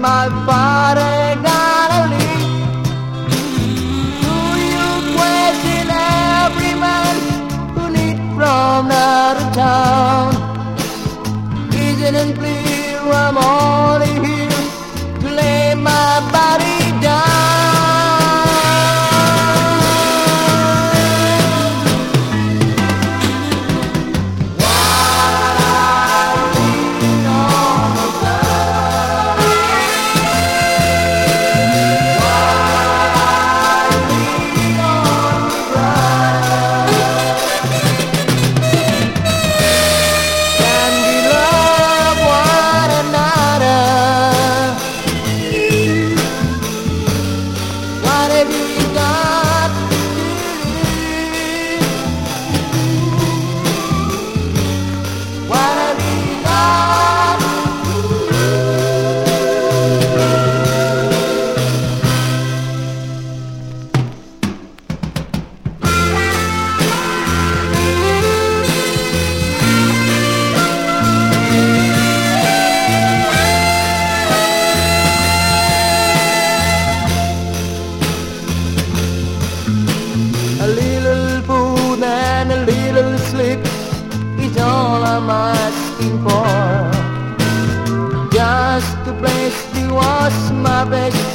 my body gotta leave Do you question every man who need from out of town. Isn't it clear I'm all I'm asking for just to place you was my best